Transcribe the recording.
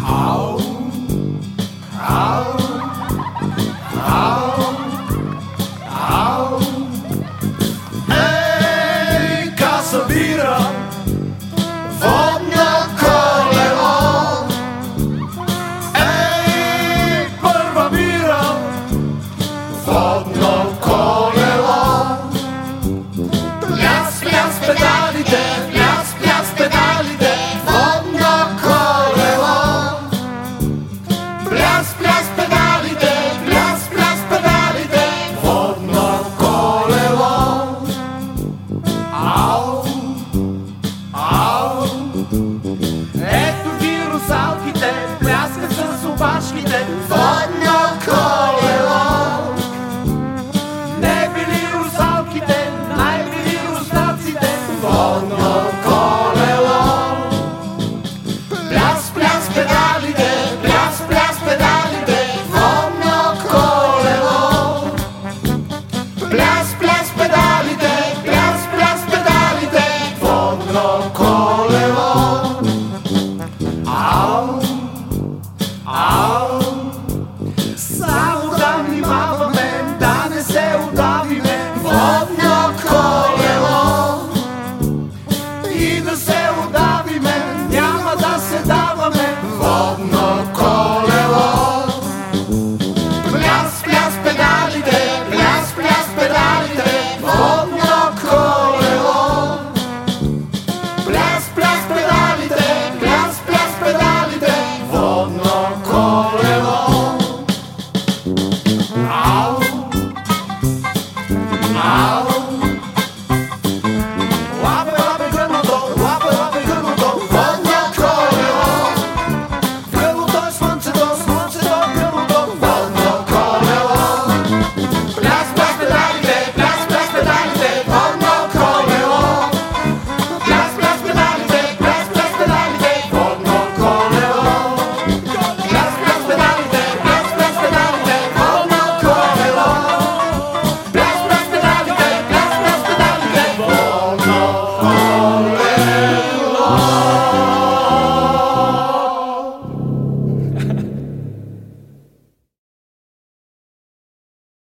How? mi te посідавами водно колело. Пляс, пляс, педаліте, пляс, пляс, педаліте, водно колело. Пляс, пляс, педаліте, пляс, пляс, педаліте, водно колело. А